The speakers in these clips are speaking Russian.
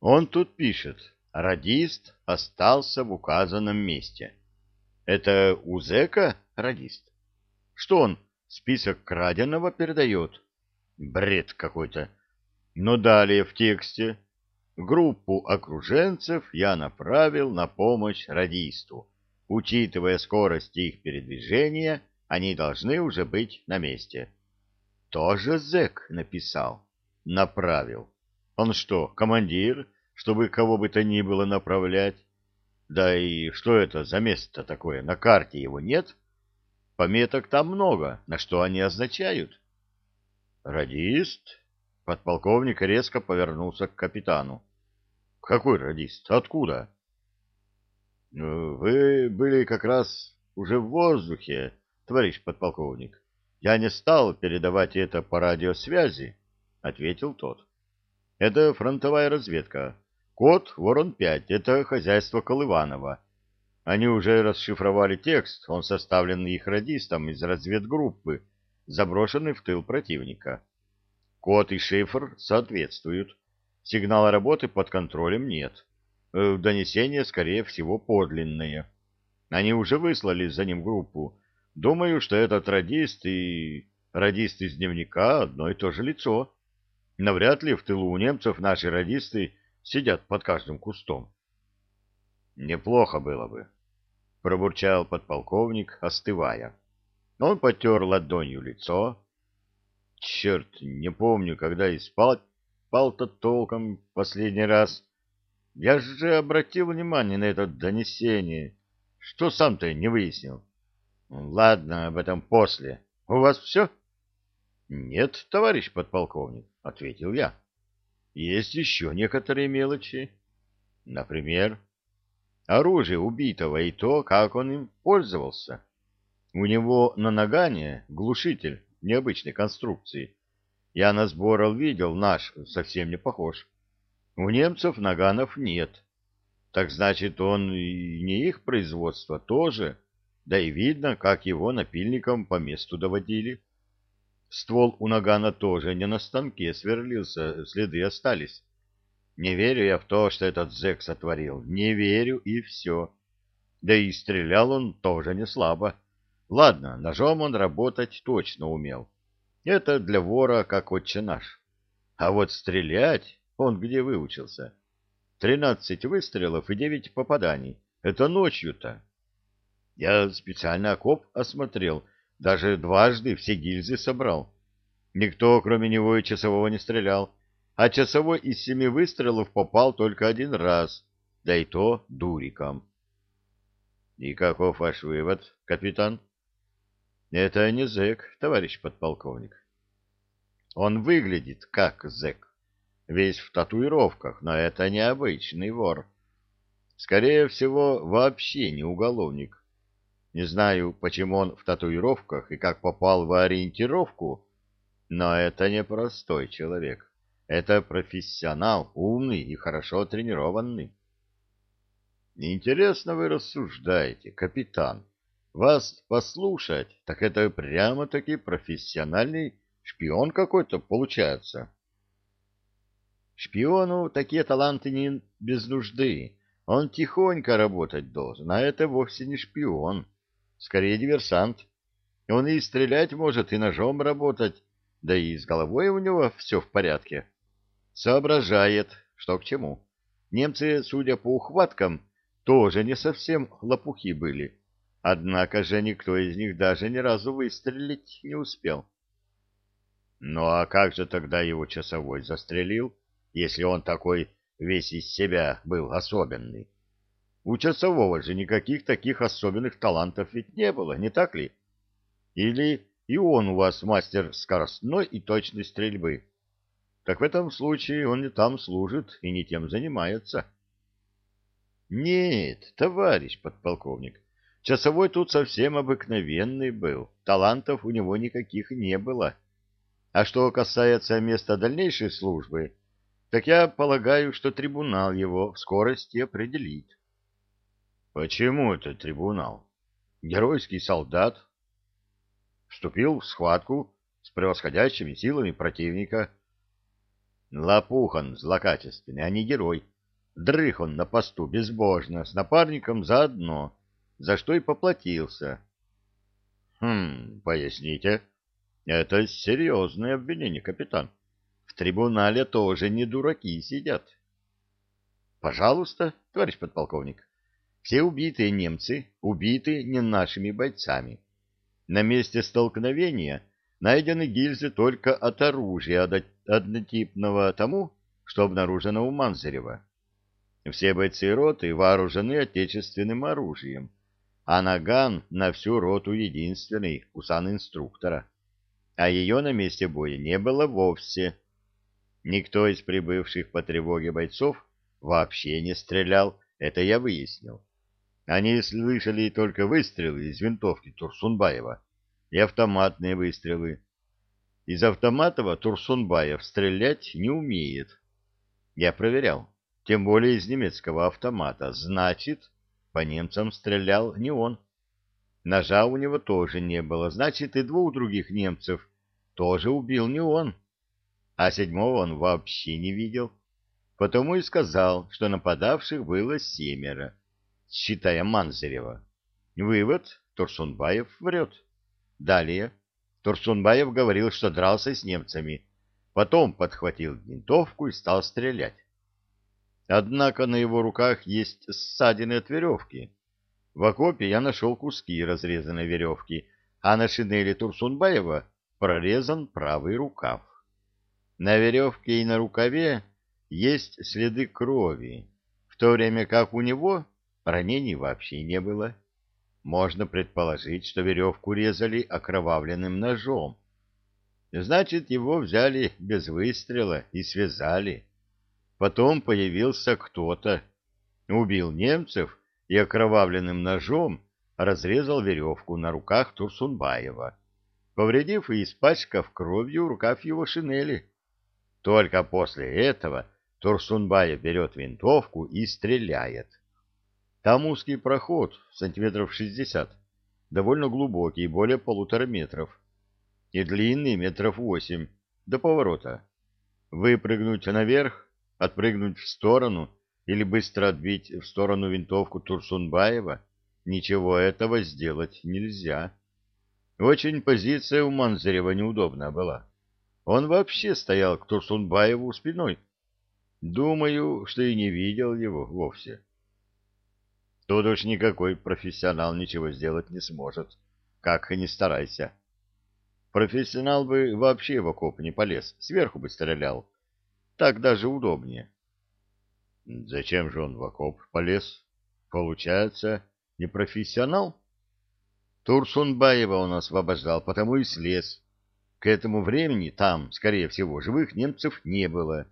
Он тут пишет, радист остался в указанном месте. Это у зэка радист? Что он, список краденого передает? Бред какой-то. Но далее в тексте группу окруженцев я направил на помощь радисту. Учитывая скорость их передвижения, они должны уже быть на месте. Тоже зэк написал. Направил. Он что, командир, чтобы кого бы то ни было направлять? Да и что это за место такое? На карте его нет? Пометок там много. На что они означают? Радист? Подполковник резко повернулся к капитану. Какой радист? Откуда? Вы были как раз уже в воздухе, товарищ подполковник. Я не стал передавать это по радиосвязи, ответил тот. Это фронтовая разведка. Код Ворон-5 — это хозяйство Колыванова. Они уже расшифровали текст, он составлен их радистом из разведгруппы, заброшенный в тыл противника. Код и шифр соответствуют. Сигнала работы под контролем нет. Э, донесение, скорее всего, подлинное. Они уже выслали за ним группу. Думаю, что этот радист и радист из дневника одно и то же лицо. Навряд ли в тылу у немцев наши радисты сидят под каждым кустом. Неплохо было бы, пробурчал подполковник, остывая. Он потер ладонью лицо. Черт, не помню, когда и спал спал-то толком последний раз. Я же обратил внимание на это донесение. Что сам-то не выяснил? Ладно, об этом после. У вас все? Нет, товарищ подполковник. — ответил я. «Есть еще некоторые мелочи. Например, оружие убитого и то, как он им пользовался. У него на нагане глушитель необычной конструкции. Я на сборал видел, наш совсем не похож. У немцев наганов нет. Так значит, он и не их производство тоже, да и видно, как его напильником по месту доводили». Ствол у нагана тоже не на станке сверлился, следы остались. Не верю я в то, что этот зэк сотворил. Не верю, и все. Да и стрелял он тоже не слабо. Ладно, ножом он работать точно умел. Это для вора как отче наш. А вот стрелять он где выучился? Тринадцать выстрелов и девять попаданий. Это ночью-то. Я специально окоп осмотрел, даже дважды все гильзы собрал. Никто, кроме него и часового, не стрелял. А часовой из семи выстрелов попал только один раз, да и то дуриком. И каков ваш вывод, капитан? Это не зэк, товарищ подполковник. Он выглядит как зэк, весь в татуировках, но это не обычный вор. Скорее всего, вообще не уголовник. Не знаю, почему он в татуировках и как попал в ориентировку, но это не простой человек. Это профессионал, умный и хорошо тренированный. Интересно вы рассуждаете, капитан. Вас послушать, так это прямо-таки профессиональный шпион какой-то получается. Шпиону такие таланты не без нужды. Он тихонько работать должен, а это вовсе не шпион скорее диверсант. Он и стрелять может, и ножом работать, да и с головой у него все в порядке. Соображает, что к чему. Немцы, судя по ухваткам, тоже не совсем лопухи были. Однако же никто из них даже ни разу выстрелить не успел. Ну а как же тогда его часовой застрелил, если он такой весь из себя был особенный? У часового же никаких таких особенных талантов ведь не было, не так ли? Или и он у вас мастер скоростной и точной стрельбы? Так в этом случае он не там служит и не тем занимается. Нет, товарищ подполковник, часовой тут совсем обыкновенный был, талантов у него никаких не было. А что касается места дальнейшей службы, так я полагаю, что трибунал его в скорости определит. Почему это трибунал? Геройский солдат вступил в схватку с превосходящими силами противника. Лопухан злокачественный, а не герой. Дрых он на посту безбожно, с напарником заодно, за что и поплатился. Хм, поясните. Это серьезное обвинение, капитан. В трибунале тоже не дураки сидят. Пожалуйста, товарищ подполковник. Все убитые немцы убиты не нашими бойцами. На месте столкновения найдены гильзы только от оружия однотипного тому, что обнаружено у Манзарева. Все бойцы роты вооружены отечественным оружием, а наган на всю роту единственный у инструктора, а ее на месте боя не было вовсе. Никто из прибывших по тревоге бойцов вообще не стрелял, это я выяснил. Они слышали только выстрелы из винтовки Турсунбаева и автоматные выстрелы. Из автоматова Турсунбаев стрелять не умеет. Я проверял, тем более из немецкого автомата. Значит, по немцам стрелял не он. Ножа у него тоже не было, значит, и двух других немцев тоже убил не он. А седьмого он вообще не видел. Потому и сказал, что нападавших было семеро считая Манзарева. Вывод – Турсунбаев врет. Далее. Турсунбаев говорил, что дрался с немцами. Потом подхватил винтовку и стал стрелять. Однако на его руках есть ссадины от веревки. В окопе я нашел куски разрезанной веревки, а на шинели Турсунбаева прорезан правый рукав. На веревке и на рукаве есть следы крови, в то время как у него Ранений вообще не было. Можно предположить, что веревку резали окровавленным ножом. Значит, его взяли без выстрела и связали. Потом появился кто-то, убил немцев и окровавленным ножом разрезал веревку на руках Турсунбаева, повредив и испачкав кровью рукав его шинели. Только после этого Турсунбаев берет винтовку и стреляет. Там узкий проход, сантиметров шестьдесят, довольно глубокий, более полутора метров, и длинный метров восемь, до поворота. Выпрыгнуть наверх, отпрыгнуть в сторону или быстро отбить в сторону винтовку Турсунбаева, ничего этого сделать нельзя. Очень позиция у Манзарева неудобная была. Он вообще стоял к Турсунбаеву спиной. Думаю, что и не видел его вовсе. Тут уж никакой профессионал ничего сделать не сможет, как и не старайся. Профессионал бы вообще в окоп не полез, сверху бы стрелял. Так даже удобнее. Зачем же он в окоп полез? Получается, не профессионал? Турсунбаева он освобождал, потому и слез. К этому времени там, скорее всего, живых немцев не было.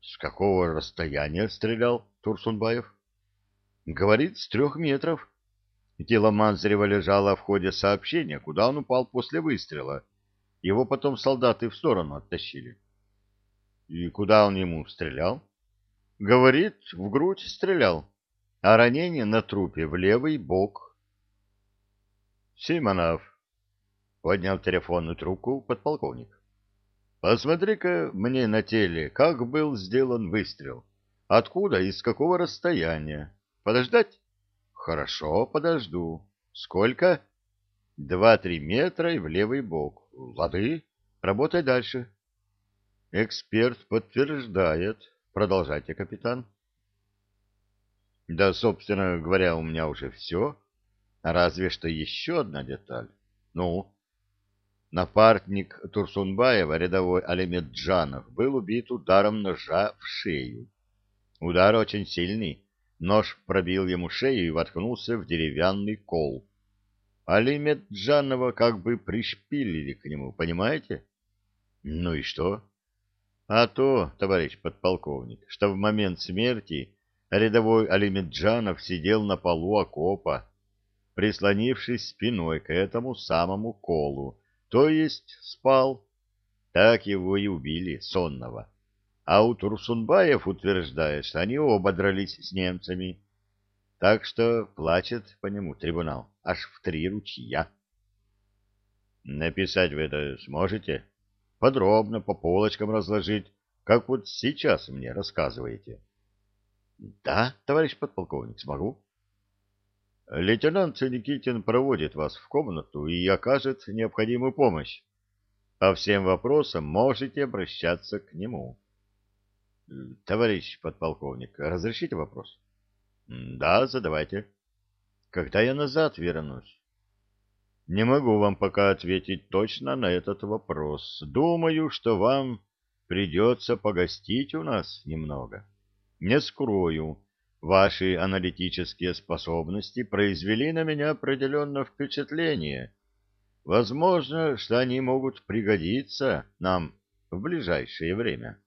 С какого расстояния стрелял Турсунбаев? Говорит, с трех метров. Тело Манзарева лежало в ходе сообщения, куда он упал после выстрела. Его потом солдаты в сторону оттащили. И куда он ему стрелял? Говорит, в грудь стрелял, а ранение на трупе в левый бок. Симонов поднял телефонную трубку подполковник. Посмотри-ка мне на теле, как был сделан выстрел. Откуда и с какого расстояния? Подождать? Хорошо, подожду. Сколько? Два-три метра и в левый бок. Лады, работай дальше. Эксперт подтверждает. Продолжайте, капитан. Да, собственно говоря, у меня уже все. Разве что еще одна деталь. Ну? Напарник Турсунбаева, рядовой Алимеджанов, был убит ударом ножа в шею. Удар очень сильный Нож пробил ему шею и воткнулся в деревянный кол. Али Меджанова как бы пришпилили к нему, понимаете? Ну и что? А то, товарищ подполковник, что в момент смерти рядовой Алимеджанов сидел на полу окопа, прислонившись спиной к этому самому колу, то есть спал. Так его и убили, сонного. А у Турсунбаев утверждает, что они оба дрались с немцами. Так что плачет по нему трибунал аж в три ручья. Написать вы это сможете? Подробно, по полочкам разложить, как вот сейчас мне рассказываете. — Да, товарищ подполковник, смогу. — Лейтенант Никитин проводит вас в комнату и окажет необходимую помощь. По всем вопросам можете обращаться к нему. — Товарищ подполковник, разрешите вопрос? — Да, задавайте. — Когда я назад вернусь? — Не могу вам пока ответить точно на этот вопрос. Думаю, что вам придется погостить у нас немного. Не скрою, ваши аналитические способности произвели на меня определенное впечатление. Возможно, что они могут пригодиться нам в ближайшее время.